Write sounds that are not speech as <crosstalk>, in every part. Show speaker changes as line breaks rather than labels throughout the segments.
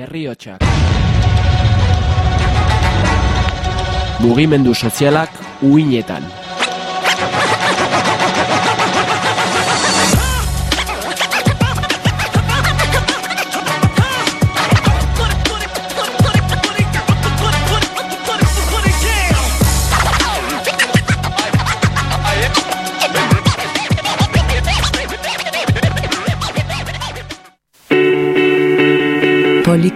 herriotsak. Mugimendu sozialak uinetan.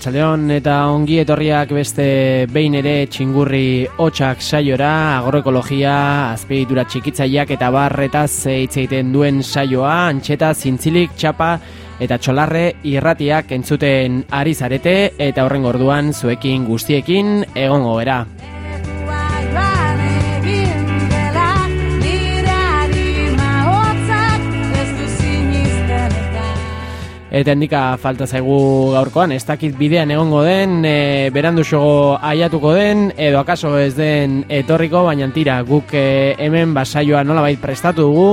Arratsaldeon eta ongi etorriak beste behin ere txingurri hotxak saiora, agroekologia, azpiegitura txikitzaileak eta barretaz hitz egiten duen saioa, antxeta, zintzilik, txapa eta txolarre irratiak entzuten ari zarete eta horren orduan zuekin guztiekin egongo era.
Eta
handika falta zaigu gaurkoan, ez dakit bidean egongo den, e, berandu xogo aiatuko den, edo akaso ez den etorriko, baina tira guk e, hemen basaioa nolabait prestatu dugu,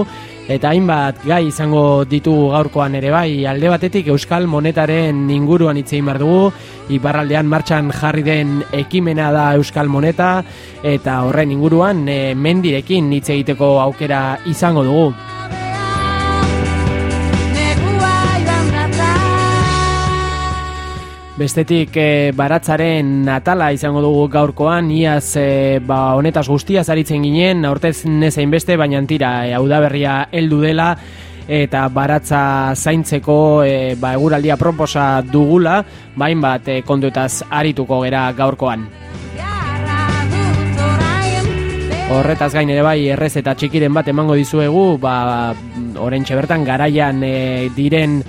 eta hainbat gai izango ditugu gaurkoan ere bai, alde batetik Euskal Monetaren inguruan hitz behar dugu, iparraldean martxan jarri den ekimena da Euskal Moneta, eta horren inguruan e, mendirekin hitz egiteko aukera izango dugu. Bestetik e, baratzaren natala izango dugu gaurkoan, iaz e, ba, honetaz guztiaz aritzen ginen, aurtez nezain beste, baina tira, e, hau da berria heldu dela, eta baratza zaintzeko e, ba, eguraldia proposa dugula, bain bat e, kontuetaz arituko gera gaurkoan. Horretaz gain ere bai errez eta txikiren bat emango dizuegu, ba, orentxe bertan garaian e, diren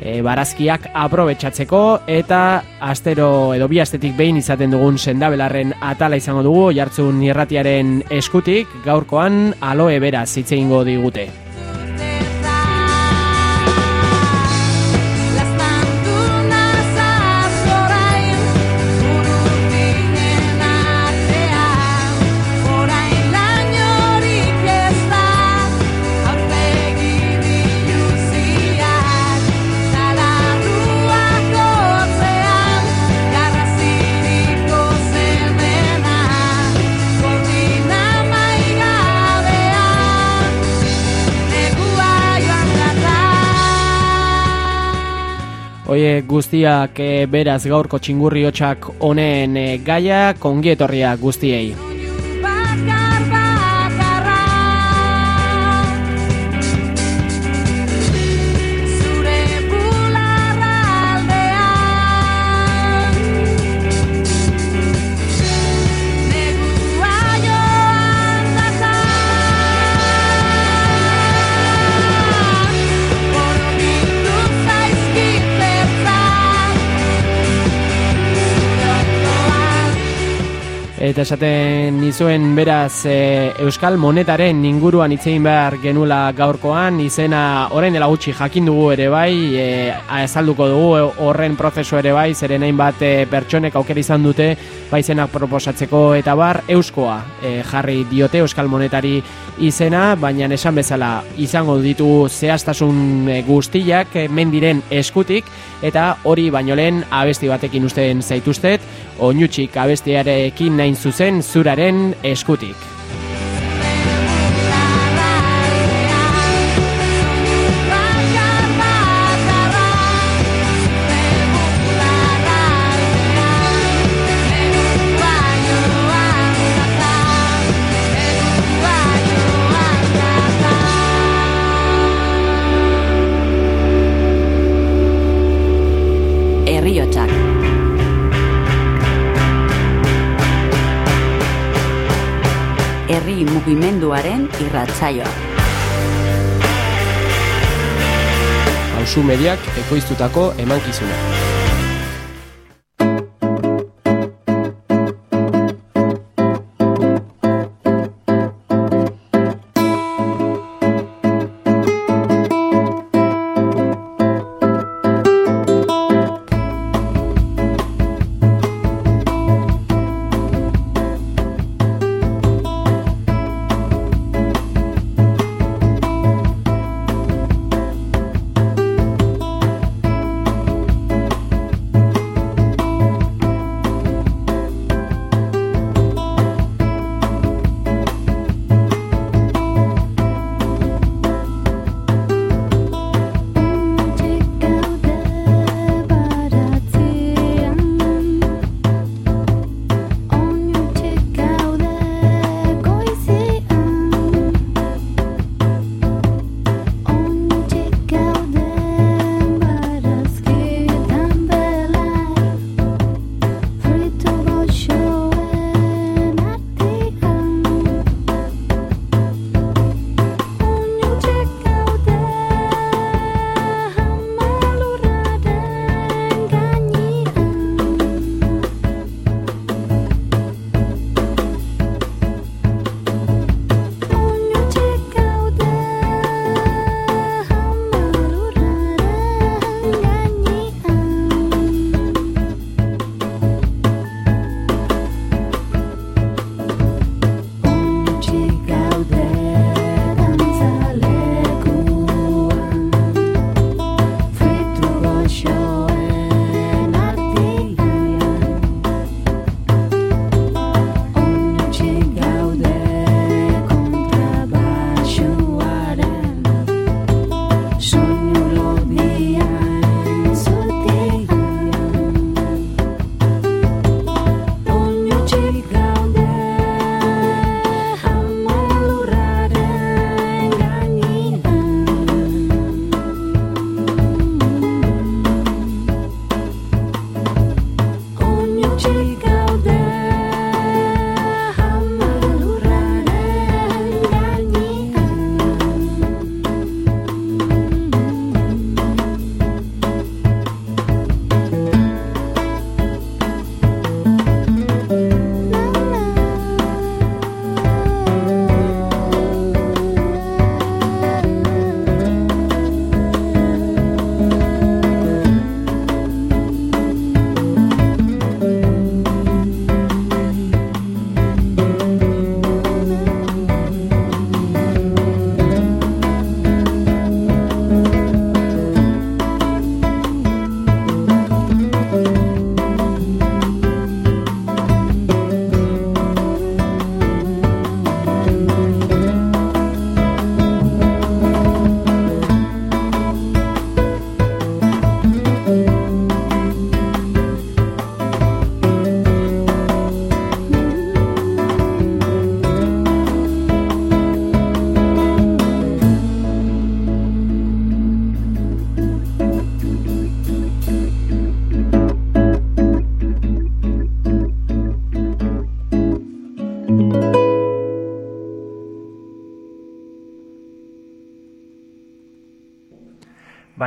e, barazkiak aprobetxatzeko eta astero edo bi astetik behin izaten dugun sendabelarren atala izango dugu jartzun irratiaren eskutik gaurkoan aloe beraz hitz egingo digute. Oie guztiak e, beraz gaurko txingurri hotxak honen e, gaia kongietorria guztiei. Eta esaten nizuen beraz e, Euskal Monetaren inguruan hitz egin behar genula gaurkoan izena orain dela gutxi jakin dugu ere bai e, azalduko dugu e, horren prozesu ere bai zeren hainbat e, pertsonek aukera izan dute bai izenak proposatzeko eta bar euskoa e, jarri diote Euskal Monetari izena baina esan bezala izango ditu zehaztasun e, guztiak e, mendiren eskutik eta hori baino lehen abesti batekin usten zaituztet oinutxik abestiarekin nain zuzen zuraren eskutik.
Mugimenduaren irratsaioa.
Hauzu mediak ekoiztutako emankizuna.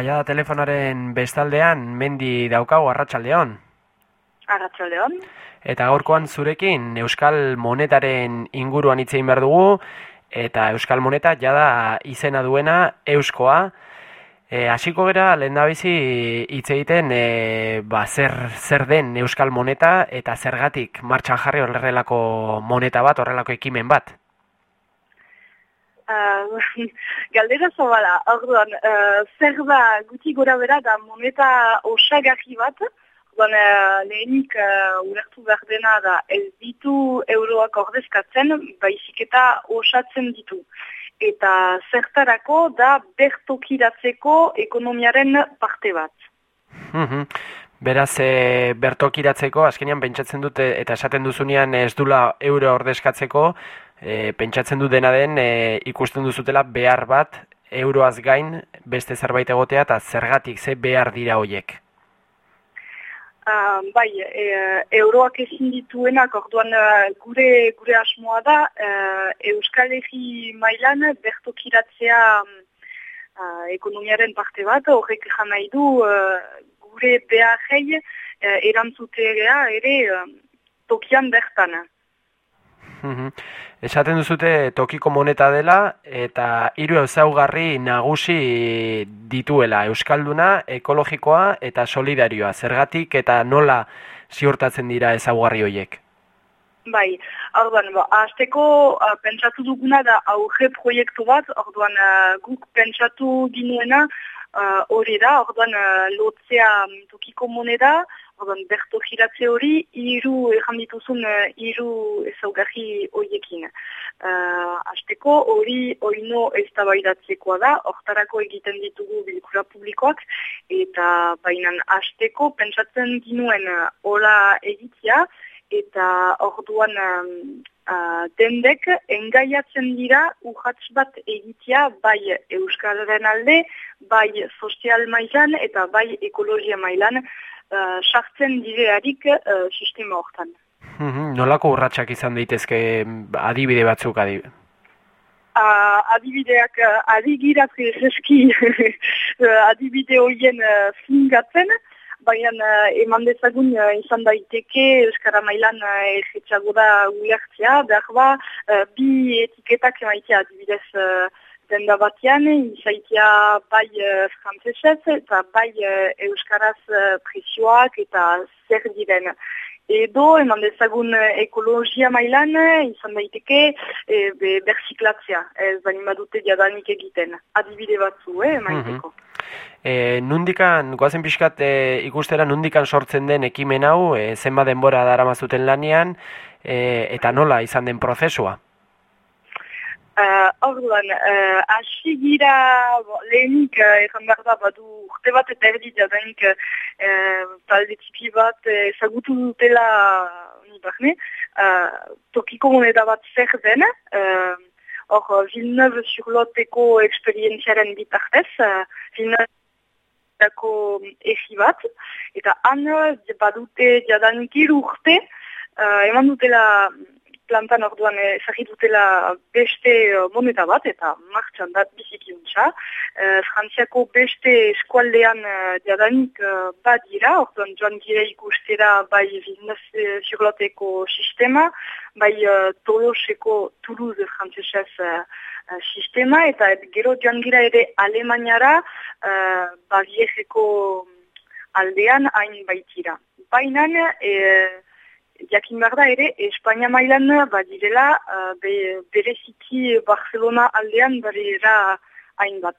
Baia telefonaren bestaldean mendi daukagu arratsaldeon.
Arratsaldeon.
Eta gaurkoan zurekin Euskal Monetaren inguruan hitz egin behar dugu eta Euskal Moneta jada izena duena Euskoa. E, hasiko gera lehendabizi hitz egiten e, ba, zer, zer den Euskal Moneta eta zergatik martxan jarri horrelako moneta bat, horrelako ekimen bat.
Uh, <laughs> galdera zabala, orduan, uh, zer da guti gora bera da moneta osagarri bat, orduan uh, lehenik uh, ulertu behar dena da ez ditu euroak ordezkatzen, baizik eta osatzen ditu. Eta zertarako da bertokiratzeko ekonomiaren parte bat.
Mhm. Beraz, e, bertokiratzeko, azkenean pentsatzen dute, eta esaten duzunean ez dula euro ordezkatzeko, e, pentsatzen du dena den e, ikusten duzutela behar bat euroaz gain beste zerbait egotea eta zergatik ze behar dira hoiek.
Uh, bai, e, euroak ezin dituenak, orduan gure gure asmoa da, eh, Euskal Herri mailan bertokiratzea uh, ekonomiaren parte bat, horrek jan nahi du eh, gure beharrei uh, erantzutea ere eh, tokian bertan.
Mhm. Esaten duzute tokiko moneta dela eta hiru ezaugarri nagusi dituela Euskalduna, ekologikoa eta solidarioa. Zergatik eta nola ziurtatzen dira ezaugarri horiek?
Bai, orduan, bo, azteko uh, pentsatu duguna da auge proiektu bat, orduan uh, guk pentsatu ginuena uh, hori da, orduan uh, lotzea mm, tokiko moneda, orduan berto giratze hori, hiru erran dituzun uh, hiru ezaugarri horiekin. Uh, azteko hori oino eztabaidatzekoa da, hortarako egiten ditugu bilkura publikoak, eta bainan azteko pentsatzen ginuen uh, hola egitea, eta orduan um, uh, dendek engaiatzen dira urratz bat egitea bai Euskararen alde, bai sozial mailan eta bai ekologia mailan uh, sartzen direarik uh, sistema hortan.
Mhm, Nolako urratsak izan daitezke mm, adibide batzuk adibide?
Uh, adibideak uh, adigiraz eski <laughs> adibide horien uh, fingatzen, baina uh, eman dezagun uh, izan daiteke Euskara mailan uh, erretxago da ulertzea, behar ba, uh, bi etiketak emaitea adibidez uh, denda batean, izaitea bai uh, frantzesez eta bai uh, Euskaraz uh, presioak eta zer diren. Edo, eman dezagun eh, ekologia mailan, eh, izan daiteke e, be, berziklatzea, ez bain badute jadanik egiten. Adibide batzu, eh, maiteko.
E, nundikan, goazen pixkat e, ikustera nundikan sortzen den ekimen hau, e, zenba denbora daramazuten lanean, e, eta nola izan den prozesua?
Uh, orduan, uh, hasi gira, bo, lehenik, uh, erran behar da, badu urte bat eta erdi jadanik uh, talde tipi bat uh, ezagutu dutela ni barne, uh, tokiko moneda bat zer den, uh, hor Villeneuve sur loteko eksperientziaren bitartez, uh, Villeneuve egi bat, eta han uh, badute jadanik iru urte, uh, eman dutela plantan orduan ezagit dutela beste uh, moneta bat eta martxan da biziki untxa. Uh, Frantziako beste eskualdean uh, jadanik uh, badira, orduan joan gira ikustera bai Villeneuve sur loteko sistema, bai uh, Toloseko Toulouse frantzesez uh, sistema, eta gero joan gira ere Alemaniara uh, Baviejeko aldean hain baitira. Bainan, eh, jakin behar da ere, Espainia mailan badirela, uh, be, bereziki Barcelona aldean badira hainbat.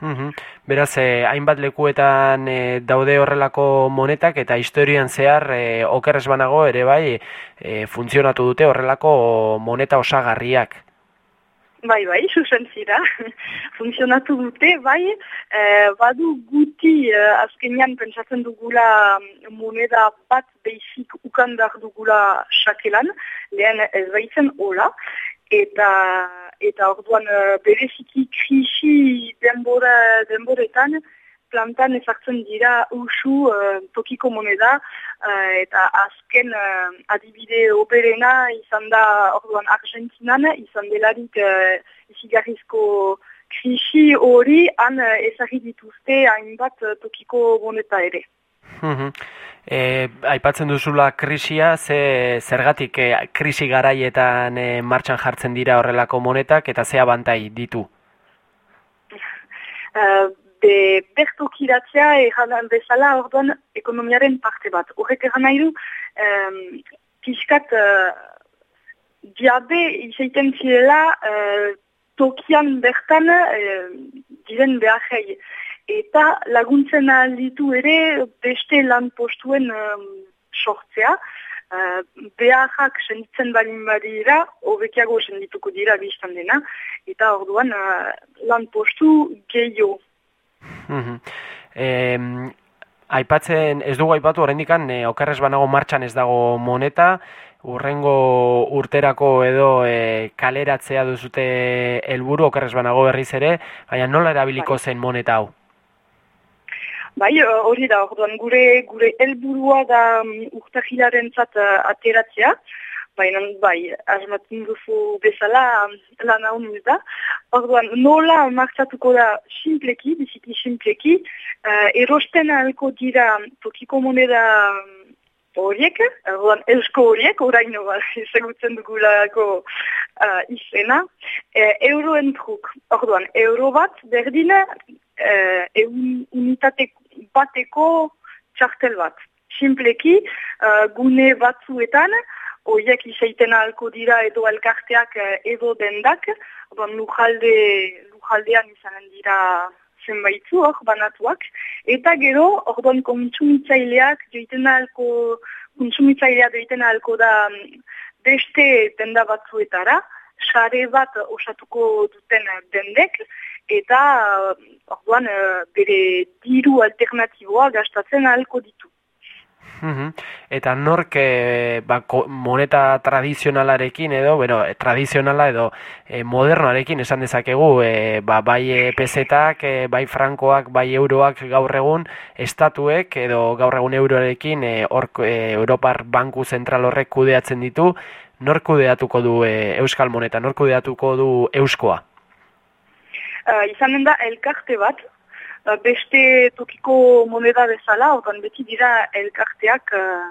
Mhm. Beraz, eh, hainbat lekuetan eh, daude horrelako monetak eta historian zehar eh, okerrez banago ere bai eh, funtzionatu dute horrelako moneta osagarriak.
Bai, bai, zuzen zira. <laughs> Funtzionatu dute, bai, eh, badu guti eh, azkenean pentsatzen dugula mm, moneda bat beizik ukandar dugula sakelan, lehen ez baitzen hola, eta eta orduan eh, bereziki krisi denbora, denboretan plantan ezartzen dira usu eh, tokiko moneda eh, eta azken eh, adibide operena izan da orduan Argentinan izan delarik uh, izigarrizko krisi hori han uh, ezagit dituzte hainbat eh, tokiko moneta ere.
Mhm. E, aipatzen duzula krisia, ze zergatik e, krisi garaietan e, martxan jartzen dira horrelako monetak eta ze abantai ditu?
Uh, <laughs> be bertokiratzea erran bezala orduan ekonomiaren parte bat. Horrek erran nahi du, um, pixkat uh, diabe izaiten zirela uh, tokian bertan uh, diren beharrei. Eta laguntzen alditu ere beste lan postuen um, sortzea. Uh, beharrak senditzen balin badira, hobekiago sendituko dira biztan dena, eta orduan uh, lan postu gehiago.
Mhm. Em, aipatzen, ez dugu aipatu oraindikan e, okerrez banago martxan ez dago moneta, urrengo urterako edo e, kaleratzea duzute helburu okerrez banago berriz ere, baina nola erabiliko zen moneta hau?
Bai, hori da, orduan gure gure helburua da um, urtahilaren zat uh, ateratzea, baina bai, asmatzen duzu bezala lan hau da. Orduan, nola martzatuko da simpleki, biziki simpleki, uh, erosten ahalko dira tokiko moneda horiek, orduan eusko horiek, oraino ba, <laughs> ezagutzen dugulako uh, izena, e, euroen truk, orduan, euro bat berdina uh, eun unitate bateko txartel bat. Simpleki, uh, gune batzuetan, horiek izaiten ahalko dira edo elkarteak uh, edo dendak, orduan lujalde, lujaldean izanen dira zenbaitzu hor banatuak, eta gero, orduan kontsumitzaileak joiten ahalko, kontsumitzailea joiten ahalko da mm, beste denda batzuetara, sare bat osatuko duten dendek, eta orduan eh, bere diru alternatiboa gastatzen ahalko ditu.
Mhm. Eta nork e, ba, moneta tradizionalarekin edo, bueno, eh, tradizionala edo e, modernoarekin esan dezakegu, e, ba, bai pesetak, e, bai frankoak, bai euroak gaur egun, estatuek edo gaur egun euroarekin e, hor e, Europar Banku Zentral horrek kudeatzen ditu, nork kudeatuko du e, euskal moneta, nork kudeatuko du euskoa?
Uh, izanen da elkarte bat, beste tokiko moneda bezala, orduan beti dira elkarteak uh,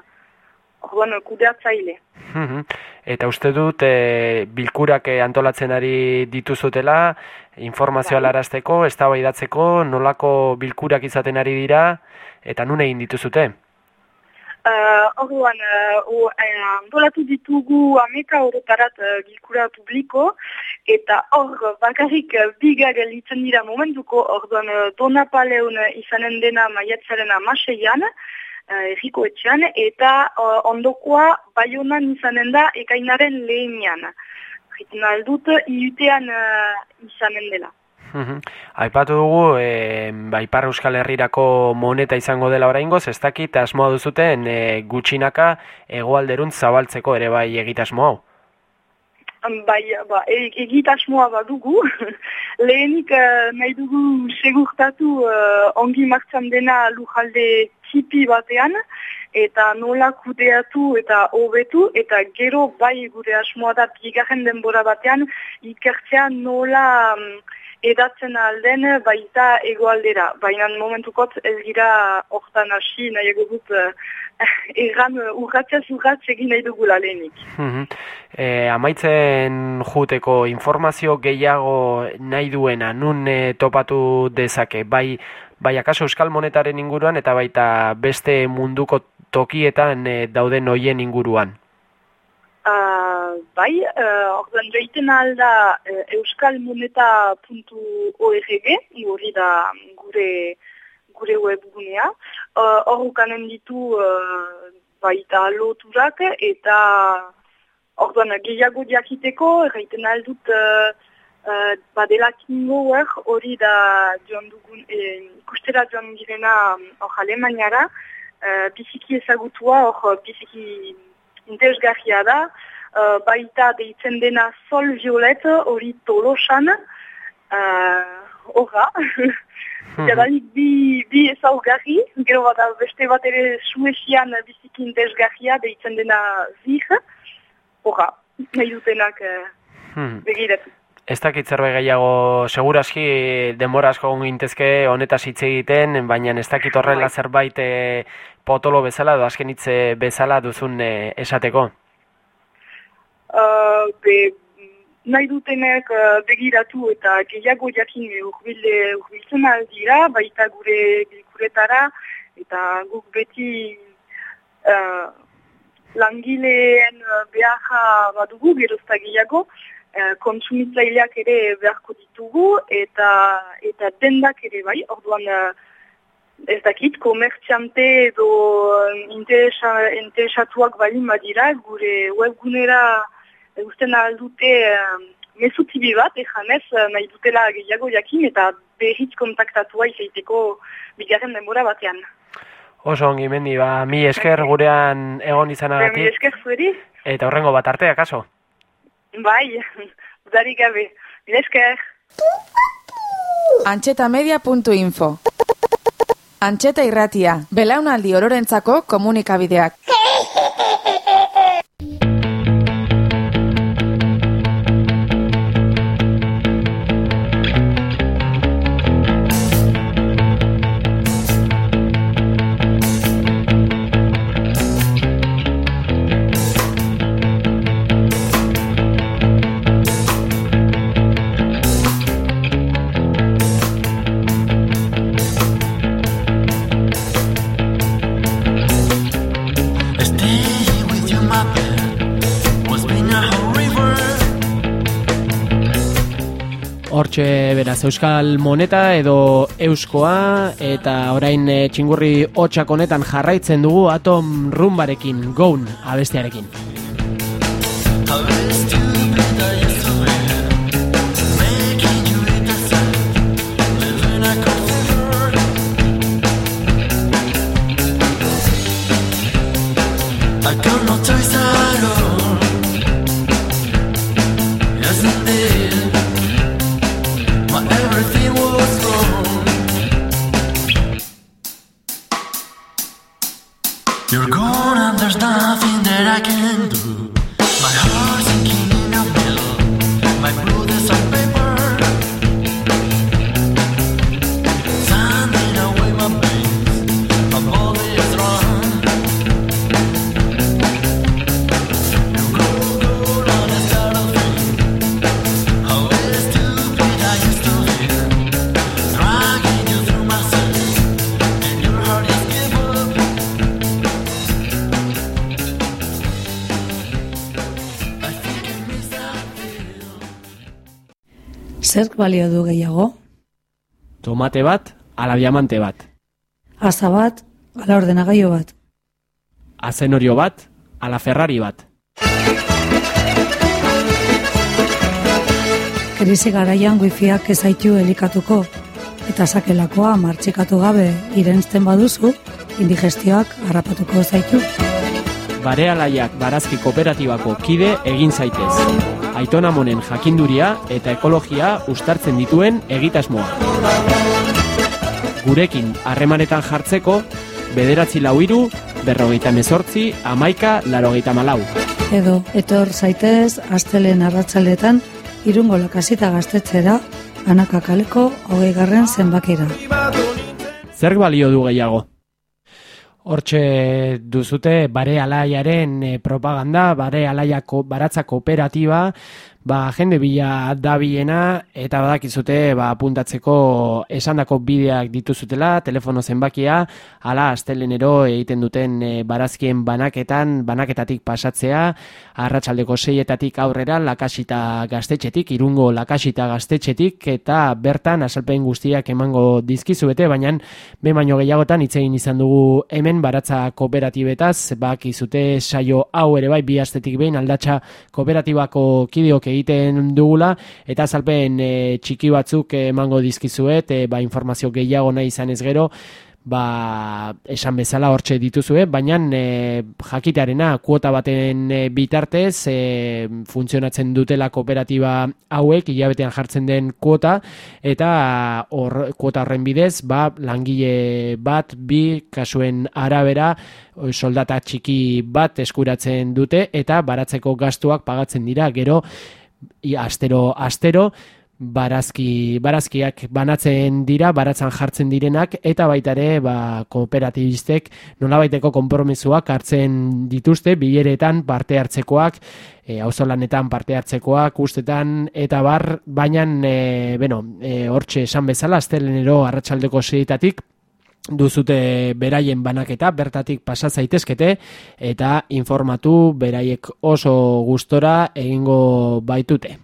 orduan kudeatzaile.
Mhm. Eta uste dut e, bilkurak e, antolatzen ari dituzutela, informazioa
Bai.
larazteko, eztabaidatzeko, nolako bilkurak izaten ari dira, eta nun egin dituzute?
Uh, orduan, uh, o, eh, antolatu ditugu ameka orotarat uh, bilkura publiko, eta hor bakarrik uh, biga gelditzen dira momentuko, orduan uh, donapaleun uh, izanen dena maiatzaren amaseian, uh, erriko etxean, eta uh, ondokoa baionan izanen da ekainaren lehenian. Jiten aldut, iutean uh, izanen dela.
Aipatu dugu, e, ba, Ipar Euskal Herrirako moneta izango dela oraingoz, ez dakit asmoa duzuten e, gutxinaka hegoalderuntz zabaltzeko ere bai egitasmo hau.
Bai, ba, e- egitasmoa badugu. <laughs> Lehenik eh, nahi dugu segurtatu eh, ongi martzan dena lujalde tipi batean, eta nola kudeatu eta hobetu, eta gero bai gure asmoa da bigarren denbora batean, ikertzea nola mm, edatzen alden baita egoaldera. Baina momentukot ez gira hortan hasi nahi dut eh, erran uh, urratzez urratz egin nahi dugula lehenik.
E, amaitzen juteko informazio gehiago nahi duena, nun e, topatu dezake, bai, bai akaso euskal monetaren inguruan eta baita beste munduko tokietan e, dauden hoien inguruan.
Uh, bai, uh, orduan joiten alda uh, euskalmoneta.org, hori da gure gure webgunea. Uh, Hor ukanen ditu uh, baita loturak eta orduan gehiago diakiteko, erraiten aldut uh, uh, badela kingoer hori da joan dugun, eh, ikustera joan girena um, hor Alemaniara, uh, biziki ezagutua, hor biziki interesgarria da, uh, baita deitzen dena sol violet hori tolosan, uh, horra, jadanik bi, bi ezaugarri, gero bada beste bat ere suesian biziki interesgarria deitzen dena zir, horra, nahi dutenak uh,
Hmm.
begiratu.
Ez dakit zerbait gehiago, seguraski denbora asko gintezke honetaz hitz egiten, baina ez dakit horrela
Bai.
zerbait e, potolo bezala edo azken hitze bezala duzun e, esateko.
Be, nahi dutenek uh, begiratu eta gehiago jakin urbiltzen aldira, baita gure bilkuretara, eta guk beti uh, langileen uh, beharra badugu, gerozta gehiago, uh, kontsumitzaileak ere beharko ditugu, eta eta dendak ere bai, orduan uh, ez dakit, komertziante edo interesa, interesatuak balin badira, gure webgunera usten aldute uh, mezutibi bat, ejanez, uh, nahi dutela gehiago jakin, eta berriz kontaktatua izaiteko bigarren denbora batean.
Oso ongi mendi, ba, mi esker gurean egon
Mi
izanagatik,
esker zueri,
eta horrengo bat arte, akaso?
bai, <laughs> udarik gabe. Mi esker.
antxetamedia.info Antxeta irratia, belaunaldi ororentzako komunikabideak. <laughs>
Hortxe beraz Euskal Moneta edo Euskoa eta orain e, txingurri hotxak honetan jarraitzen dugu Atom Rumbarekin, Goun abestiarekin.
How stupid I used to be, making you eat the sun, living a comfort. I got no choice at all. Yes, indeed,
Zerk balio du gehiago?
Tomate bat, ala diamante bat.
Asa bat, ala ordenagailu bat.
Azenorio bat, ala Ferrari bat.
Krisi garaian wifiak ezaitu elikatuko, eta sakelakoa martxikatu gabe irensten baduzu, indigestioak harrapatuko zaitu.
Barealaiak barazki kooperatibako kide egin zaitez. Aitona monen jakinduria eta ekologia ustartzen dituen egitasmoa. Gurekin harremanetan jartzeko, bederatzi lau iru, berrogeita mezortzi, amaika, larogeita malau.
Edo, etor zaitez, astelen arratzaletan, irungo lakasita gaztetxera, anaka kaleko hogei garren zenbakira.
Zerk balio du gehiago? Hortxe duzute bare alaiaren eh, propaganda, bare alaiako baratza kooperatiba, ba, jende bila dabiena, eta badakizute ba, apuntatzeko esandako bideak dituzutela, telefono zenbakia, ala astelenero egiten duten e, barazkien banaketan, banaketatik pasatzea, arratsaldeko seietatik aurrera, lakasita gaztetxetik, irungo lakasita gaztetxetik, eta bertan asalpen guztiak emango dizkizuete, baina be baino gehiagotan hitz egin izan dugu hemen baratza kooperatibetaz, bakizute saio hau ere bai bi astetik behin aldatxa kooperatibako kideok egiten dugula eta azalpen e, txiki batzuk emango dizkizuet, e, ba informazio gehiago nahi izan ez gero, ba, esan bezala hortxe dituzue, baina e, jakitearena kuota baten e, bitartez e, funtzionatzen dutela kooperatiba hauek, hilabetean jartzen den kuota, eta hor, kuota horren bidez, ba, langile bat, bi, kasuen arabera, soldata txiki bat eskuratzen dute, eta baratzeko gastuak pagatzen dira, gero, i, astero, astero, barazki, barazkiak banatzen dira, baratzan jartzen direnak, eta baita ere ba, kooperatibistek nolabaiteko konpromesuak hartzen dituzte, bileretan parte hartzekoak, e, auzolanetan parte hartzekoak, ustetan, eta bar, baina, e, bueno, e, hortxe esan bezala, astelenero arratsaldeko seietatik, duzute beraien banaketa, bertatik pasa zaitezkete, eta informatu beraiek oso gustora egingo baitute.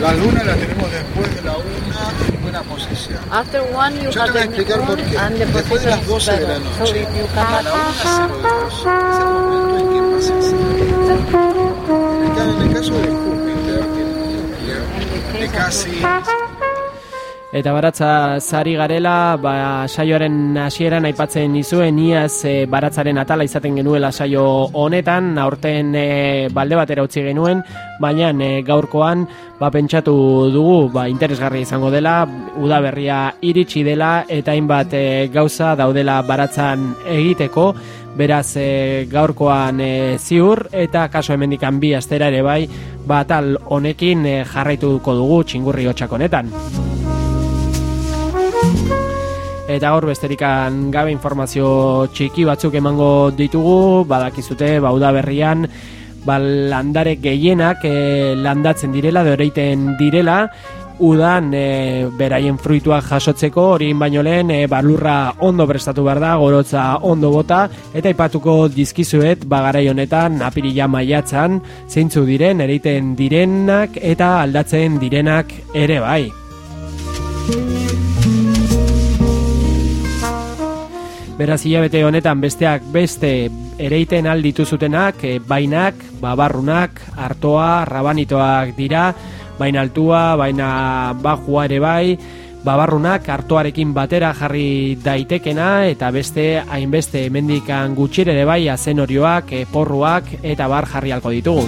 La luna la tenemos después de la una en buena posición.
After one, you
Yo te
have
voy a explicar por qué. Después de las
is
12 de la.
So
noche,
you
a la
come
1.02, es el momento en que pasa así. En el caso de Júpiter, núcleo de casi
Eta baratza zari garela, ba, saioaren hasieran aipatzen nizuen iaz e, baratzaren atala izaten genuela saio honetan, aurten e, balde batera utzi genuen, baina e, gaurkoan ba, pentsatu dugu ba, interesgarria izango dela, udaberria iritsi dela eta hainbat e, gauza daudela baratzan egiteko, beraz e, gaurkoan e, ziur eta kaso hemendikan bi astera ere bai, ba, tal honekin e, jarraituko dugu txingurri hotxak honetan. Eta gaur besterikan gabe informazio txiki batzuk emango ditugu, badakizute bauda berrian, ba, landare gehienak e, landatzen direla, doreiten direla, udan e, beraien fruituak jasotzeko, hori baino lehen e, balurra ondo prestatu behar da, gorotza ondo bota, eta ipatuko dizkizuet bagarai honetan apirila maiatzan, zeintzu diren, ereiten direnak eta aldatzen direnak ere bai. Beraz hilabete honetan besteak beste ereiten alditu zutenak, e, bainak, babarrunak, artoa, rabanitoak dira, baina altua, baina bajua ere bai, babarrunak artoarekin batera jarri daitekena eta beste hainbeste hemendikan gutxire ere bai azenorioak, e, porruak eta bar jarri halko ditugu.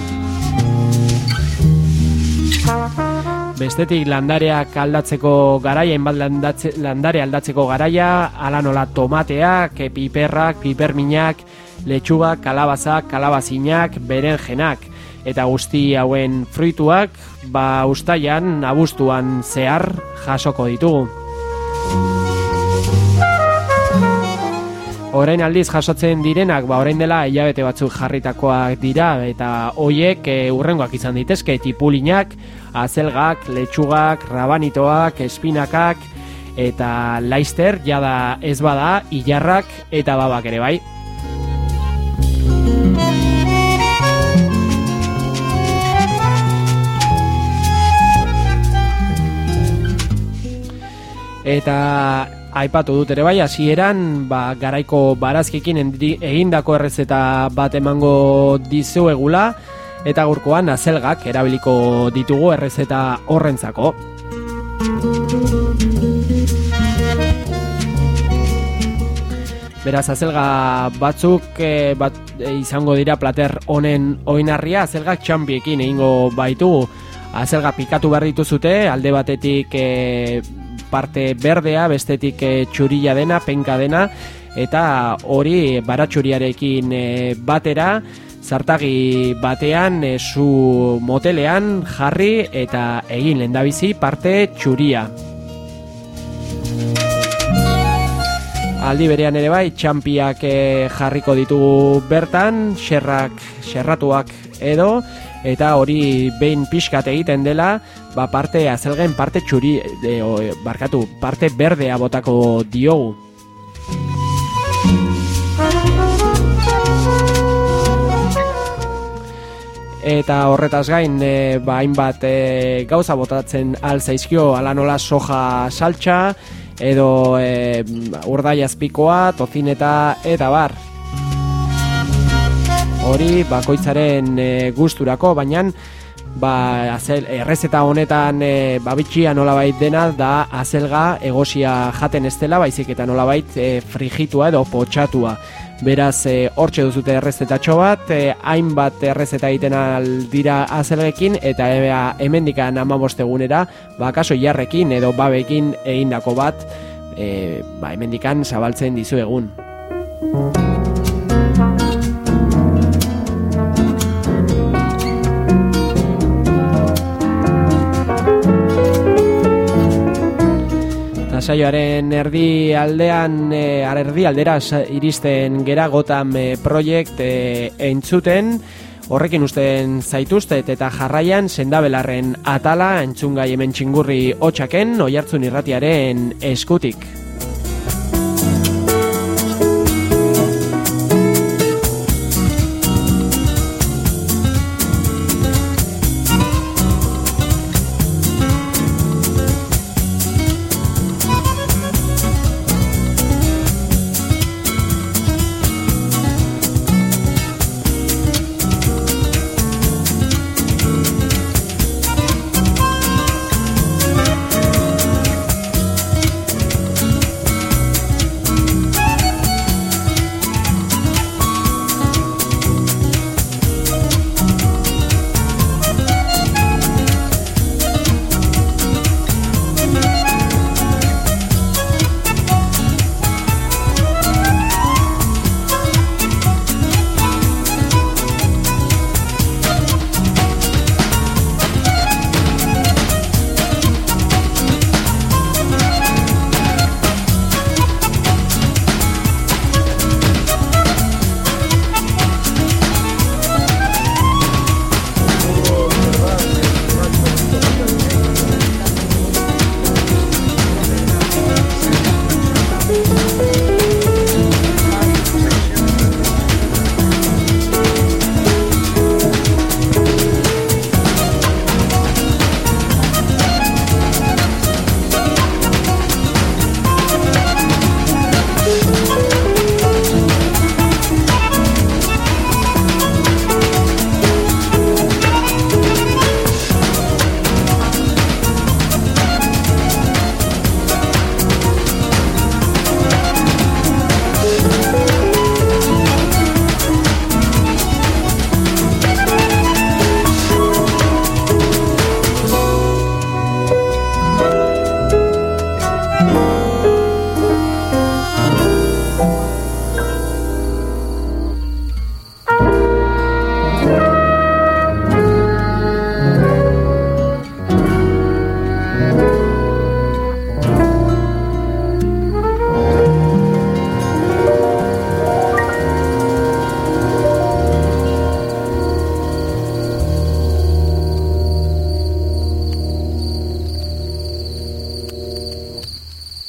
Bestetik landareak aldatzeko garaia, landatze, landare aldatzeko garaia, ala nola tomateak, piperrak, piperminak, letxugak, kalabazak, kalabazinak, berenjenak. Eta guzti hauen fruituak, ba ustaian, abuztuan zehar jasoko ditugu. Orain aldiz jasotzen direnak, ba orain dela hilabete batzuk jarritakoak dira eta hoiek e, urrengoak izan daitezke tipulinak, azelgak, letxugak, rabanitoak, espinakak eta laister jada ez bada ilarrak eta babak ere bai. Eta aipatu dut ere bai, hasieran ba, garaiko barazkekin egindako errezeta bat emango dizuegula, eta gaurkoan azelgak erabiliko ditugu errezeta horrentzako. Beraz, azelga batzuk e, bat, e, izango dira plater honen oinarria, azelgak txampiekin egingo baitugu. Azelga pikatu behar dituzute, alde batetik e, parte berdea, bestetik e, txurila dena, penka dena, eta hori baratxuriarekin e, batera, zartagi batean, e, zu motelean jarri eta egin lendabizi parte txuria. Aldi berean ere bai, txampiak eh, jarriko ditugu bertan, xerrak, xerratuak edo, eta hori behin pixkat egiten dela, ba parte azelgen parte txuri, e, o, barkatu, parte berdea botako diogu. Eta horretaz gain, e, ba, hainbat e, gauza botatzen alzaizkio, ala nola soja saltxa, edo e, urdai azpikoa, tozineta eta bar. Hori bakoitzaren e, gusturako, baina ba, azel, errezeta honetan e, babitxia nolabait dena da azelga egosia jaten ez dela, baizik eta nolabait e, frigitua edo potxatua. Beraz, e, hortxe duzute errezetatxo bat, e, hainbat errezeta egiten aldira azelgekin, eta eba, hemendikan amabostegunera, ba, kaso jarrekin edo babekin egindako bat, e, ba, hemendikan zabaltzen dizu saioaren erdi aldean, e, erdi aldera iristen gera gotan e, projekt e, entzuten, horrekin usten zaituztet eta jarraian sendabelarren atala entzungai hemen txingurri hotxaken oihartzun irratiaren eskutik.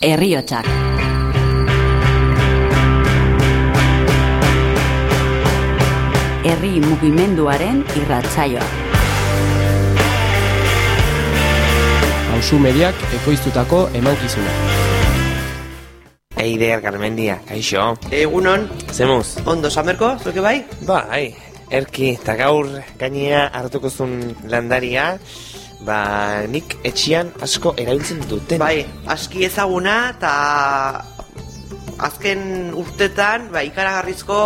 Herriotsak. Herri mugimenduaren irratsaioa.
Hauzu mediak ekoiztutako emankizuna.
Eider Garmendia, kaixo.
Egunon,
Zemuz?
ondo samerko, zuke bai?
Bai, erki, eta gaur gainea hartuko zuen landaria, ba, nik etxian asko erabiltzen duten.
Bai, aski ezaguna eta azken urtetan ba, ikaragarrizko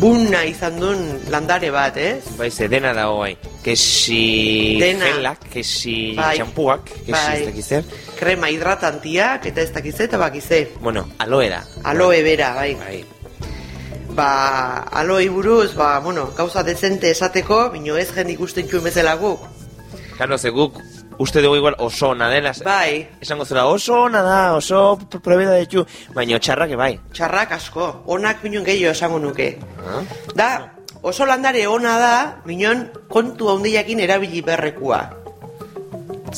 buna izan duen landare bat, ez?
Bai, ze dena dago bai. Kesi
Dena.
gelak, kesi
Bai.
txampuak, kesi
Bai.
ez dakiz zer.
Krema hidratantiak eta ez dakize eta bakize.
Bueno, aloe da.
Aloe bera, bai.
Bai.
Ba, aloe buruz, ba, bueno, gauza dezente esateko, bino ez jen ikusten txuen bezala guk.
Kano, ze guk uste dugu igual oso ona dela.
Bai,
Esango zura oso ona da, oso pr- probeda ditu, baina txarrak bai.
txarrak asko, onak binon gehiago esango nuke.
Ah?
Da, oso landare ona da, minon kontu handiakin erabili berrekua.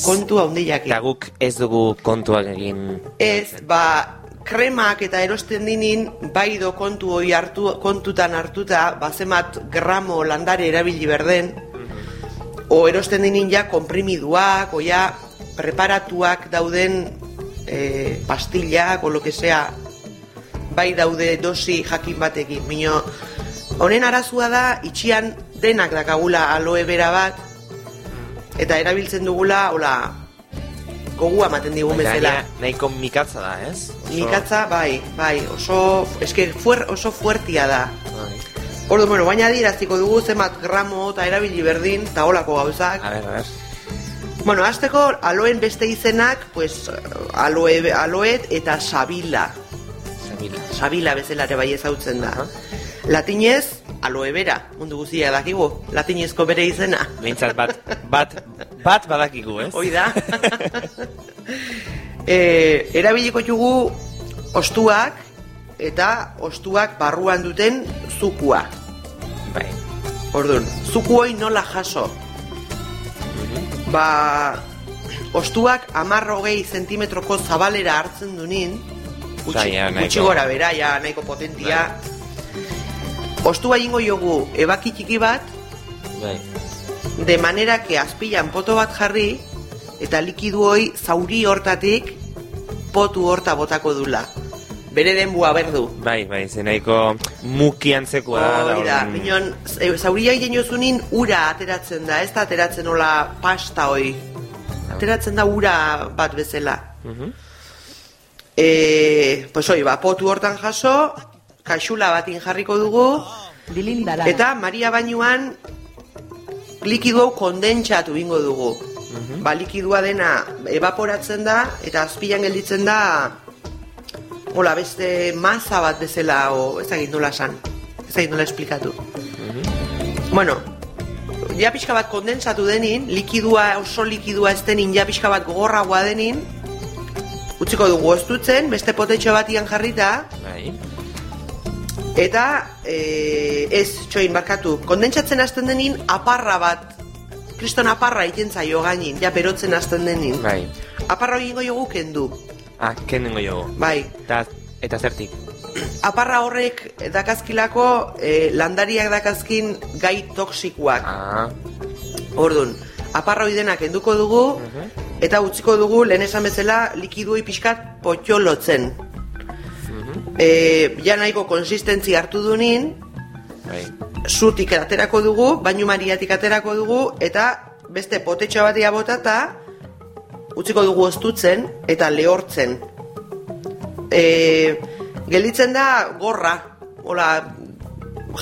Kontu handiakin.
Eta guk ez dugu kontuak egin.
Ez, ba, kremak eta erosten dinin, bai do kontu hoi hartu, kontutan hartuta, bazemat gramo landare erabili berden, o erosten dinin ja komprimiduak, o ja preparatuak dauden e, pastillak, o lo que sea, bai daude dosi jakin batekin. Mino, honen arazua da, itxian denak dakagula aloe bera bat, eta erabiltzen dugula, hola, gogua ematen
Baina
bezala.
nahiko mikatza da, ez? Oso-
Mikatza, bai, bai, oso, eske, fuer, oso fuertia da.
Bai.
Ordu, bueno, baina diraziko dugu zenbat gramo eta erabili berdin, eta holako gauzak.
A ber, a ber.
Bueno, azteko aloen beste izenak, pues, aloe, aloet eta sabila.
Sabila.
Sabila bezala ere bai ezautzen da.
Aha.
Latinez, aloe bera, mundu guztia dakigu, latinezko bere izena.
Behintzat bat, bat, bat badakigu, ez?
Hoi da. <laughs> e, erabiliko dugu ostuak eta ostuak barruan duten zukua.
Bai.
Orduan, zuku hoi nola jaso? Ba, ostuak amar hogei zentimetroko zabalera hartzen
ja, nahiko-
gutxi gora bera, ja, nahiko potentia. Ostua ingo jogu ebaki txiki bat,
Bai.
de manera que azpilan poto bat jarri eta likidu hoi zauri hortatik potu horta botako dula. Bere denbua berdu.
Bai, bai, ze nahiko mukiantzekoa da.
Hori da, minon, zauria egin jozunin ura ateratzen da, ez da ateratzen hola pasta hoi. Ateratzen da ura bat bezala.
Mhm.
E, pues hoi, ba, potu hortan jaso, kaxula batin jarriko dugu, eta Maria bainuan likidu hau kondentsatu ingo dugu. Ba, likidua dena evaporatzen da, eta azpilan gelditzen da, hola, beste masa bat bezala, o ez dakit nola san, ez dakit nola esplikatu. Bueno, ja pixka bat kondentsatu denin, likidua, oso likidua ez denin, ja pixka bat gogorragoa denin, utziko dugu oztutzen, beste potetxo batian jarrita,
Bai.
Eta, e, ez, txoin, barkatu, kondentsatzen hasten denin, aparra bat, kriston aparra egiten zaio gainin, ja berotzen hasten denin.
Bai.
Aparra egingo jogu kendu,
Ah, kenengo jogo.
bai.
Eta, eta zertik? <clears throat>
Aparra horrek dakazkilako e, landariak dakazkin gai toksikoak.
Ah,
Orduan, aparra hori denak kenduko dugu, eta utziko dugu, lehen esan bezala, likiduei pixkat potxolotzen. E, ja nahiko konsistentzi hartu dunin,
bai.
zutik aterako dugu, bainu mariatik aterako dugu, eta beste potetxo batia botata, utziko dugu ostutzen eta lehortzen. E, gelditzen da gorra, hola,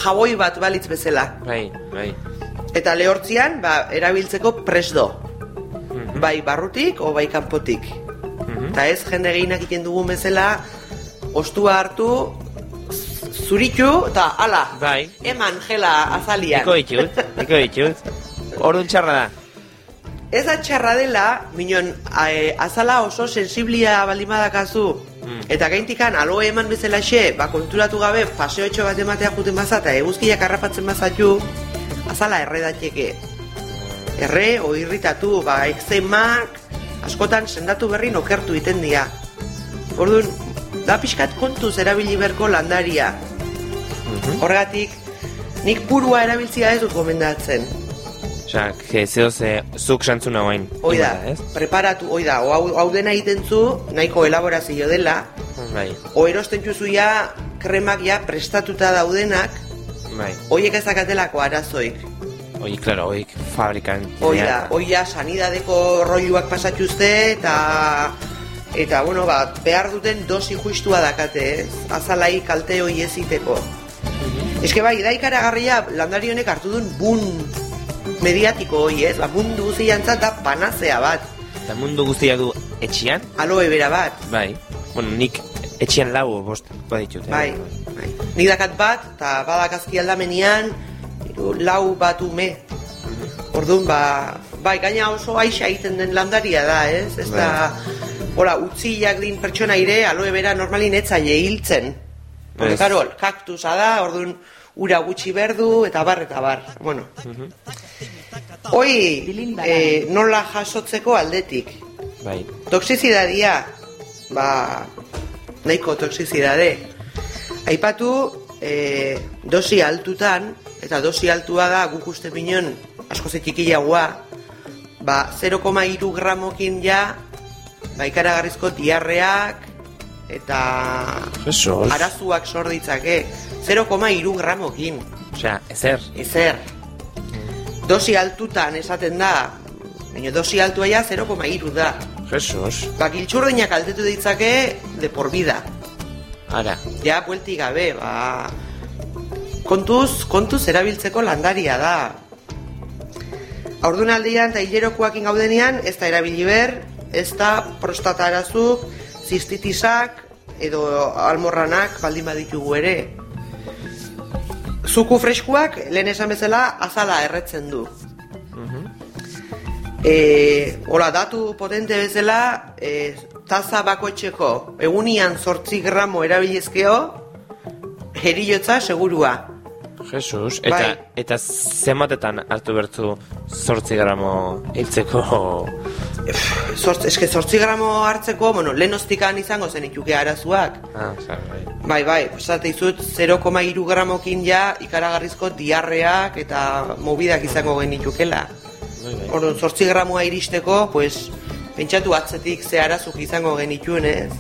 jaboi bat balitz bezala.
Bai, bai.
Eta lehortzian, ba, erabiltzeko presdo. Bai barrutik, o bai kanpotik. Eta ez, jende gehienak egiten dugun bezala, ostua hartu, zuritu, eta ala,
Bai.
eman gela azalian.
Niko ditut, <laughs> niko ditut. Orduan txarra da.
Ez da txarra dela, minon, e, azala oso sensiblia baldin badakazu, eta gaintikan aloe eman bezala xe, ba, konturatu gabe, paseotxo bat ematea juten baza, eta eguzkiak harrapatzen bazatu, azala. Erre, o irritatu, ba, ekzemak, askotan sendatu berri okertu iten dira. Orduan, da pixkat kontuz erabili berko landaria. Horregatik, nik purua erabiltzia ez dut gomendatzen.
Osea, que zeo ze zuk santzuna guain.
Hoi da,
ez?
preparatu, hoi da, o hau, hau dena egiten zu, nahiko elaborazio dela,
Bai,
o erosten txuzu ja kremak ja prestatuta daudenak,
bai.
hoiek ezakatelako arazoik.
Oi, claro, oik fabrikan.
Hoi da, hoi ja sanidadeko roiluak pasatxuzte eta eta bueno, ba, behar duten dosi justua dakate, ez? Azalai kalte hoi eziteko. Eske bai, da ikaragarria landari honek hartu duen bun mediatiko hoi, ez? Ba, mundu guztiantzat da panazea bat,
Eta mundu guztia du etxian,
aloe bera bat.
bai. Bueno, nik etxian lau bost baditut. eh?
Bai, bai. Nik dakat bat, eta badakazki aldamenean, hiru, lau bat ume. Orduan, ba, bai, gaina oso aixa egiten den landaria da, ez? Ez da, hola, utziak din pertsona ire, aloe bera normalin etzaile hiltzen.
Ez.
karo, kaktusa da, orduan, ura gutxi berdu, eta bar, eta bar. Bueno. Hoi, eh, nola jasotzeko aldetik.
Bai.
Toxizidadia, ba, nahiko toxizidade. Aipatu, e, dosi altutan, eta dosi altua da guk uste pinon asko txikiagoa, ba, 0,3 gramokin ja, ba, ikaragarrizko diarreak, eta
Jesus.
arazuak sor ditzake. 0,3 gramokin,
Osea, ezer.
ezer. Dosi altutan esaten da, baina dosi altua ja 0,3 da.
Jesus.
Ba, giltxurdinak altetu ditzake de por vida.
Ara.
Ja, buelti gabe, ba... Kontuz, kontuz erabiltzeko landaria da. Aurdun aldian eta hilerokoakin gaudenean, ez da erabili ber, ez da prostata arazuk, zistitisak, edo almorranak baldin baditugu ere. Zuku freskuak, lehen esan bezala, azala erretzen du. E, hola, datu potente bezala, e, taza bakoetxeko egunian sortzi gramo erabilizkeo, herillotza segurua.
Jesus. Eta,
Bai.
eta zenbatetan hartu bertu zortzi gramo hiltzeko...
Zortz, eske sortzi gramo hartzeko, bueno, lehen izango zen ituke arazuak.
Ah, osea, bai.
Bai, bai, esate izut 0,3 gramokin ja ikaragarrizko diarreak eta mobidak izango genitukela.
Bai, bai.
Orduan, sortzi gramoa iristeko, pues, pentsatu atzetik ze arazuk izango genituen, ez?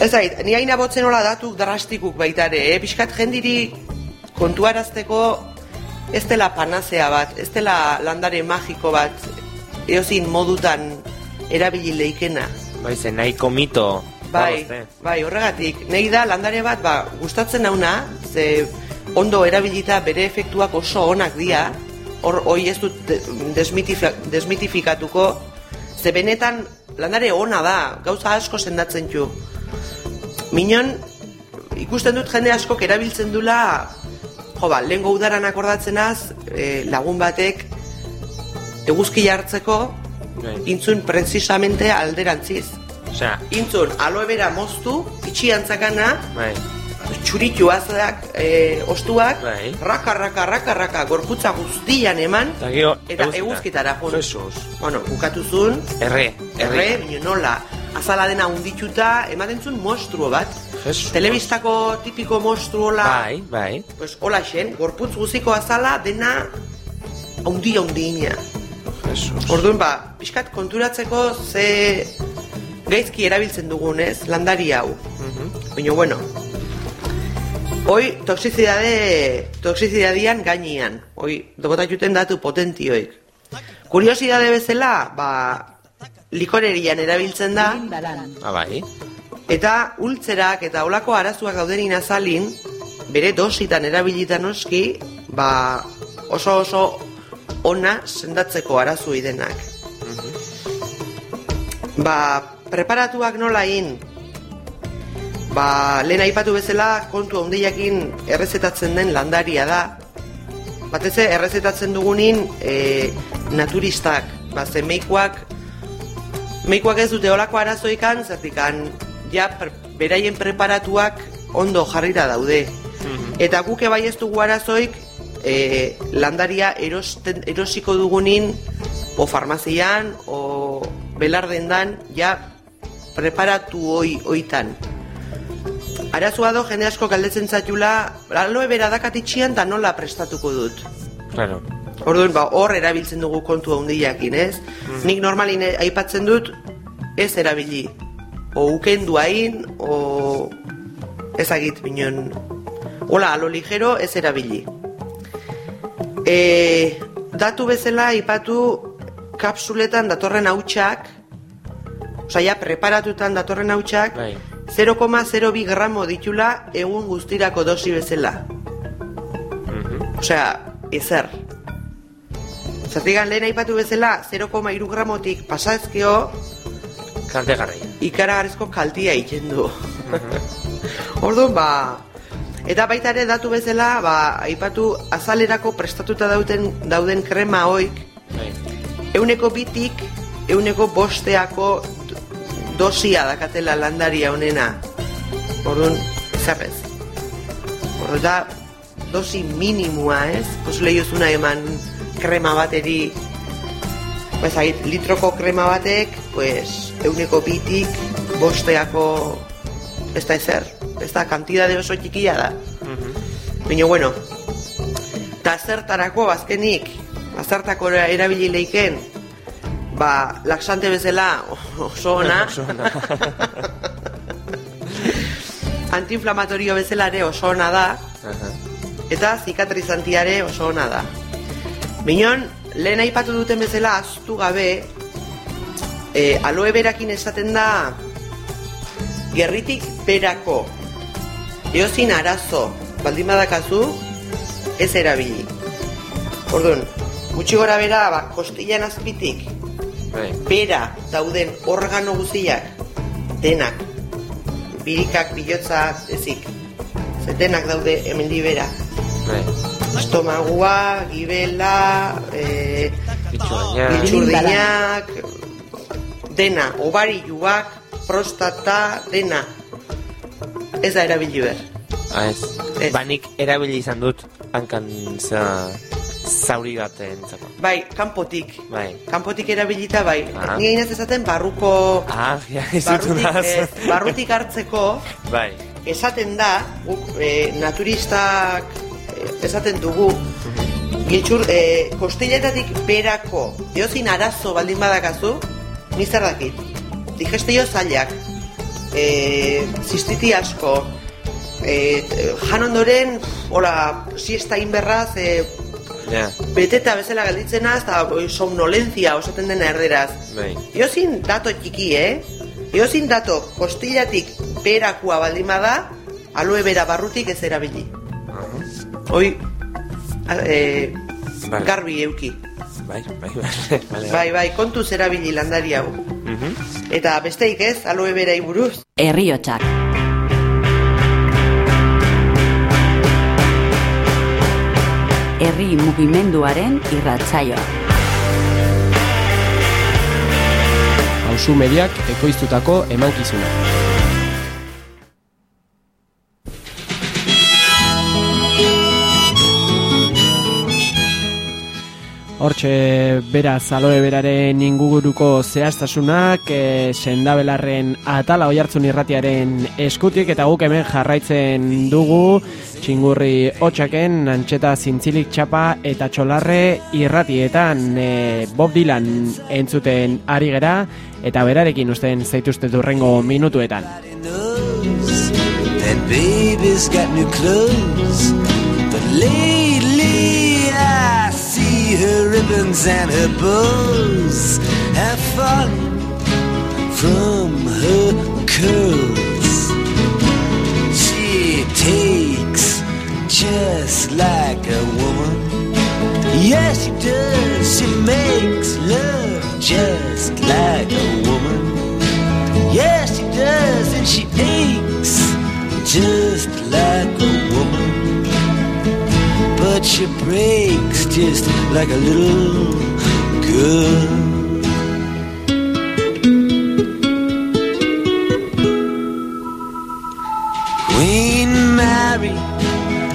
Ez ait, ni haina botzen hola datuk drastikuk baitare, eh? Piskat jendiri kontuarazteko ez dela panazea bat, ez dela landare magiko bat, eozin modutan erabili leikena.
Bai, ze nahiko mito.
Bai, bai, horregatik, nahi da landare bat, ba, gustatzen nauna, ze ondo erabilita bere efektuak oso onak dira, hor, hoi ez dut de- desmitifi- desmitifikatuko, ze benetan landare ona da, gauza asko sendatzen du. Minon, ikusten dut jende askok erabiltzen dula, jo ba, lehengo udaran akordatzenaz, e, lagun batek eguzki hartzeko,
Bai.
intzun precisamente alderantziz.
Osea,
Intzun, aloe bera moztu, itxiantzakana,
bai.
txuritu azak, e, ostuak,
Bai.
raka, raka, raka, raka, gorputza guztian eman,
Eta gero,
eta eguzkitara.
Jesus.
Bueno, bukatuzun,
Erre,
erre, bino nola, azala dena undituta, ematen zuen monstruo bat.
Jesus.
Telebistako tipiko monstruola,
Bai, bai.
pues hola xen, gorputz guziko azala dena haundi haundiina.
Jesus.
Orduan ba, pixkat konturatzeko ze gaizki erabiltzen dugun, ez, landari hau. Baina, bueno, hoi toxizidade, toxizidadian gainean, hoi dobotatuten datu potentioik. Kuriosidade bezala, ba, likorerian erabiltzen da,
Ah, bai.
Eta ultzerak eta olako arazuak daudenin azalin, bere dositan erabilitan noski, ba, oso oso ona sendatzeko arazuei denak. Ba, preparatuak nola egin, ba, lehen aipatu bezala kontu handiakin errezetatzen den landaria da. Batez ere, errezetatzen dugunin e, naturistak, ba, ze meikoak Meikoak ez dute olako arazoikan, zertikan, ja, per, beraien preparatuak ondo jarrira daude. Eta guke bai ez dugu arazoik, e, landaria erosten, erosiko dugunin, o farmazian, o belarden dan, ja, preparatu hoi, oitan. Arazua do, jende asko galdetzen zaitula, aloe bera dakat itxian da nola prestatuko dut.
Claro.
Orduan, ba, hor erabiltzen dugu kontu handiakin, ez? Nik normalin aipatzen dut, ez erabili. O ukendu hain, o ezagit binon. Hola, alo ligero, ez erabili. E, datu bezala aipatu kapsuletan datorren hautsak, osea, ja, preparatutan datorren hautsak,
Bai.
0,02 gramo ditula egun guztirako dosi bezala. Osea, ezer. Zertigan lehen aipatu bezala, 0,3 gramotik pasazkio
Kalte garrai.
ikaragarrizko kaltia egiten du. <laughs> Orduan, ba, eta baita ere datu bezala, ba, aipatu azalerako prestatuta dauten, dauden krema hoik,
Bai.
euneko bitik, euneko bosteako dosia dakatela landaria honena. Orduan, zerrez. Orduan, da, dosi minimua, ez? Posible jozuna eman krema bateri, pues, ahí, litroko krema batek, pues, euneko bitik, bosteako, ez da ezer. Ez da, kantidade oso txikia da. Baina, bueno, eta zertarako azkenik, azertako erabili leiken, ba, laxante bezala <laughs> oso ona, <laughs> <laughs> antiinflamatorio bezala ere oso ona da,
Aha.
eta zikatrizantiare oso ona da. Minon, lehen aipatu duten bezala aztu gabe, e, aloe berakin esaten da gerritik berako eozin arazo baldin badakazu ez erabili. Orduan, gutxi gora bera, ba, kostilan azpitik
Bai.
bera dauden organo guztiak denak birikak, bilotzak, ezik Ze denak daude hemendi bera
Bai.
estomagua, gibela e,
Bitxurdinak.
Dena, obarioak prostata, dena ez da erabili behar
Ah, ez.
Ez.
Ba, nik erabili izan dut hankan za, zauri bat entzako.
bai, kanpotik
Bai.
kanpotik erabilita bai
Ah.
ni gainaz esaten barruko
Ah, <laughs> ja, ez
barrutik, ez, barrutik hartzeko
Bai.
esaten da, guk e, naturistak e, esaten dugu, giltxur, e, kostiletatik berako, eozin arazo baldin badakazu, nizar dakit. Digestio zailak, e, zistiti asko, e, jan ondoren, hola, siesta inberraz, e,
Ja,
beteta bezala gelditzena, eta somnolentzia osaten dena erderaz.
bai.
Eozin dato txiki, eh? Eozin dato kostillatik berakua baldin bada, aloe bera barrutik ez erabili. Hoi, a- eh,
Vale.
garbi euki.
Bai, bai, bai. Vale, <laughs>
Bai, bai, kontuz erabili landari hau.
Mhm.
Eta besteik ez, aloe bera buruz.
Herriotsak. Herri mugimenduaren irratsaioa.
Hauzu mediak ekoiztutako emankizuna. Hortxe beraz aloe beraren inguruko zehaztasunak e, sendabelarren atala oihartzun irratiaren eskutik eta guk hemen jarraitzen dugu txingurri hotxaken antxeta zintzilik txapa eta txolarre irratietan e, Bob Dylan entzuten ari gera eta berarekin usten zaituzte durrengo minutuetan.
that baby's got new clothes. But her ribbons and her bows have fallen from her curls. She takes just like a woman. Yes, she does. She makes love just like a woman. Yes, she does, and she aches just like a woman. But she breaks just like a little girl. Queen Mary,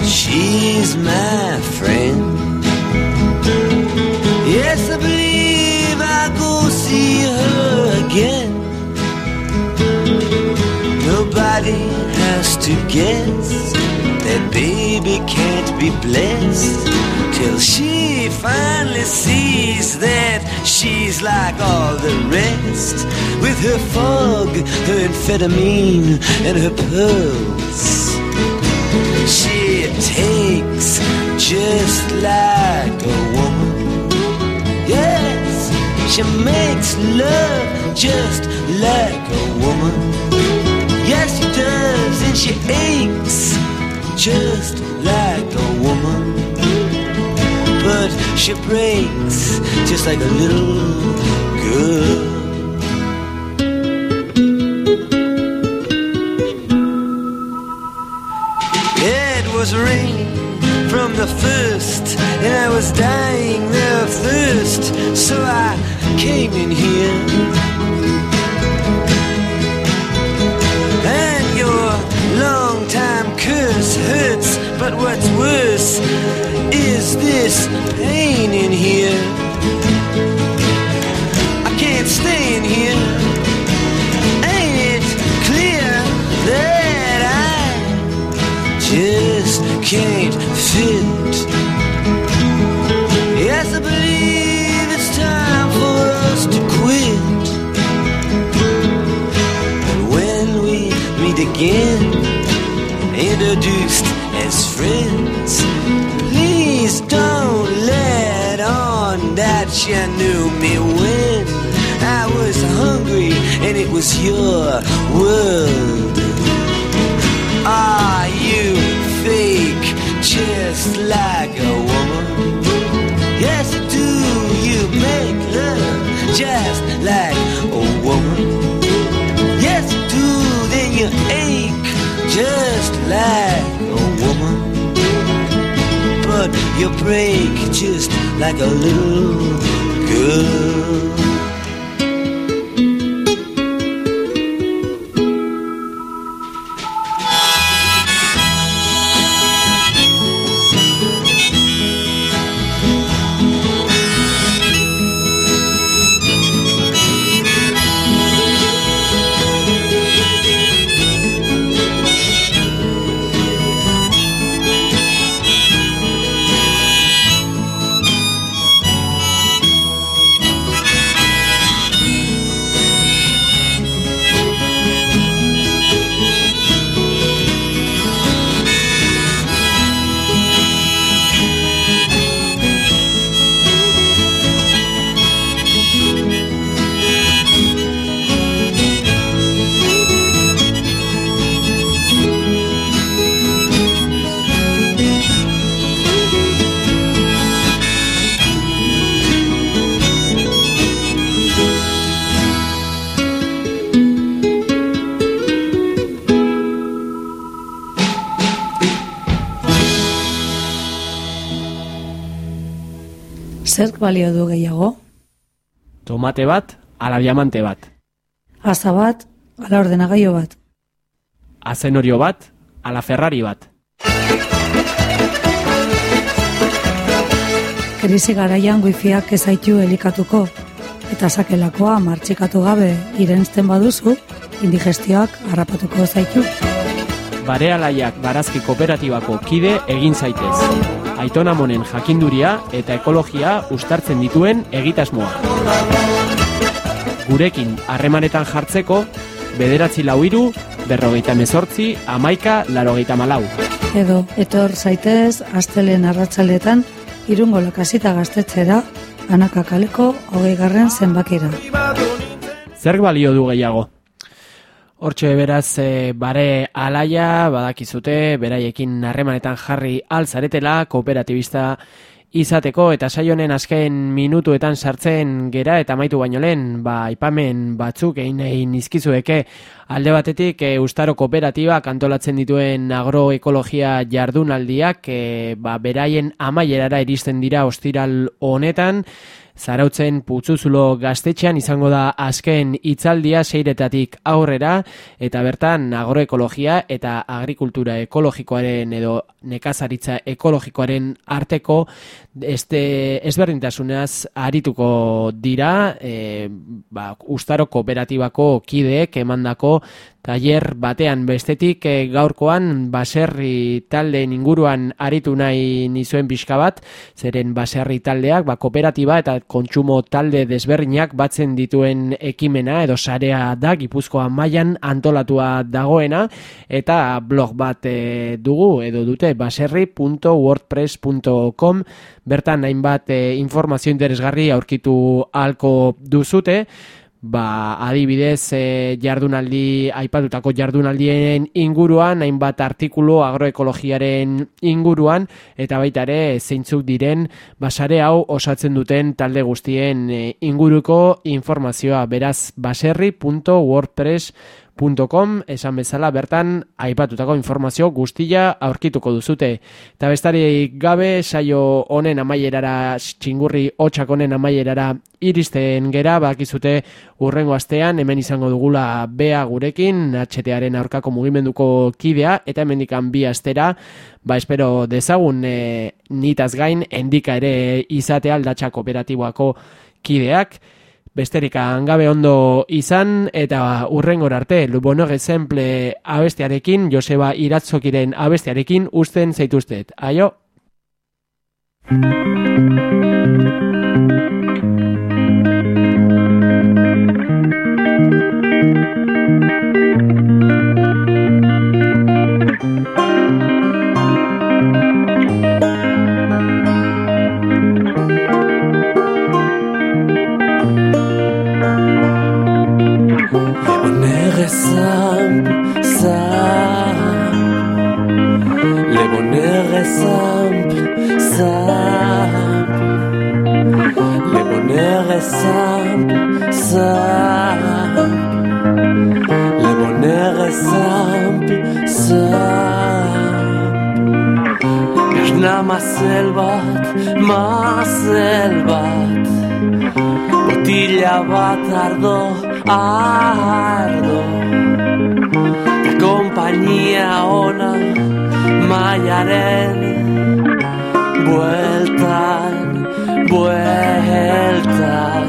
she's my friend. Yes, I believe I'll go see her again. Nobody has to guess that baby can't be blessed till she finally sees that she's like all the rest with her fog, her amphetamine, and her pearls. She takes just like a woman. Yes, she makes love just like a woman. Yes, she does, and she aches just like a woman. But she breaks just like a little girl. It was rain from the first, and I was dying of thirst, so I came in here. Again, introduced as friends, please don't let on that you knew me when. I was hungry and it was your world. You break just like a little girl.
Balio du gehiago?
Tomate bat, ala diamante bat.
Asa bat, ala ordenagailu bat.
Azenorio bat, ala Ferrari bat.
Krisi garaian wifiak ezaitu elikatuko, eta sakelakoa martxikatu gabe irensten baduzu, indigestioak harrapatuko zaitu.
Barealaiak barazki kooperatibako kide egin zaitez. Aitona monen jakinduria eta ekologia ustartzen dituen egitasmoa. Gurekin harremanetan jartzeko, bederatzi lau iru, berrogeita mezortzi, amaika, larogeita malau.
Edo, etor zaitez, astelen arratzaletan, irungo lakasita gaztetxera, anaka kaleko hogei garren zenbakira.
Zerk balio du gehiago? Hortxe beraz e, bare alaia badakizute beraiekin harremanetan jarri alzaretela kooperatibista izateko eta saionen azken minutuetan sartzen gera eta maitu baino lehen ba aipamen batzuk egin nahi nizkizueke. Alde batetik e, Ustaro kooperatiba antolatzen dituen agroekologia jardunaldiak e, ba, beraien amaierara iristen dira ostiral honetan zarautzen putzuzulo gaztetxean izango da azken hitzaldia seiretatik aurrera eta bertan agroekologia eta agrikultura ekologikoaren edo nekazaritza ekologikoaren arteko este ezberdintasunaz arituko dira e, ba, ustaro kooperatibako kideek emandako tailer batean bestetik e, gaurkoan baserri taldeen inguruan aritu nahi nizuen pixka bat, zeren baserri taldeak, ba, kooperatiba eta kontsumo talde desberdinak batzen dituen ekimena edo sarea da Gipuzkoa mailan antolatua dagoena eta blog bat e, dugu edo dute baserri.wordpress.com bertan hainbat e, informazio interesgarri aurkitu halko duzute ba, adibidez e, jardunaldi aipatutako jardunaldien inguruan hainbat artikulu agroekologiaren inguruan eta baita ere zeintzuk diren basare hau osatzen duten talde guztien e, inguruko informazioa. Beraz baserri.wordpress.com Com, esan bezala bertan aipatutako informazio guztia aurkituko duzute. Eta bestari gabe saio honen amaierara txingurri hotxak honen amaierara iristen gera bakizute urrengo astean hemen izango dugula bea gurekin HTaren aurkako mugimenduko kidea eta hemendikan bi astera ba espero dezagun e, nitaz gain endika ere izate aldatxa kooperatiboako kideak Besterik gabe ondo izan eta urrengor arte Lubonoge Zemple abestiarekin, Joseba Iratzokiren abestiarekin usten zaituztet. Aio!
Lebonere simple, simple. Le bonheur est simple, simple. Le bonheur est simple, simple. Každá má selvat, má selvat. Botilla va tardo, ardo. ardo. konpainia ona maiaren bueltan, bueltan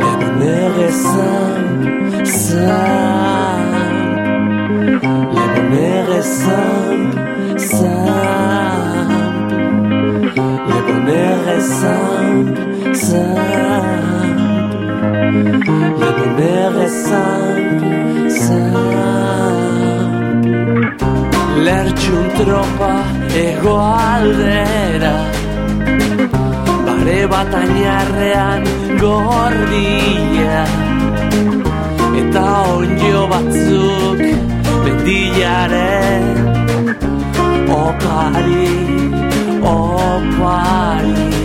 Lehen errezan, zan Lehen errezan, zan Lehen errezan, zan Lehen errezan, zan Lertxun tropa egoaldera Bare bat ainarrean gordia. Eta onjo batzuk mendilaren Opari, opari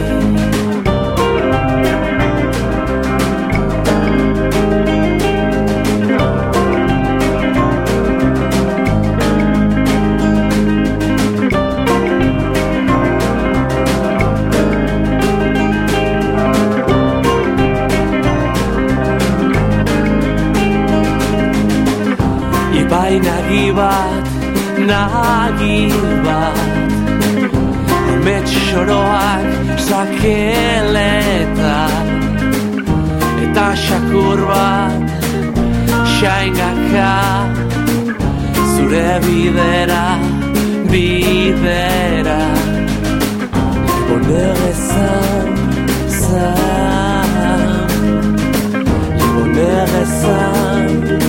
bat, nagi bat. Amets xoroak sakeleta Eta xakur bat, xaingaka. Zure bidera, bidera. Lebonere zan, zan. Zan, zan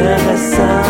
There are some.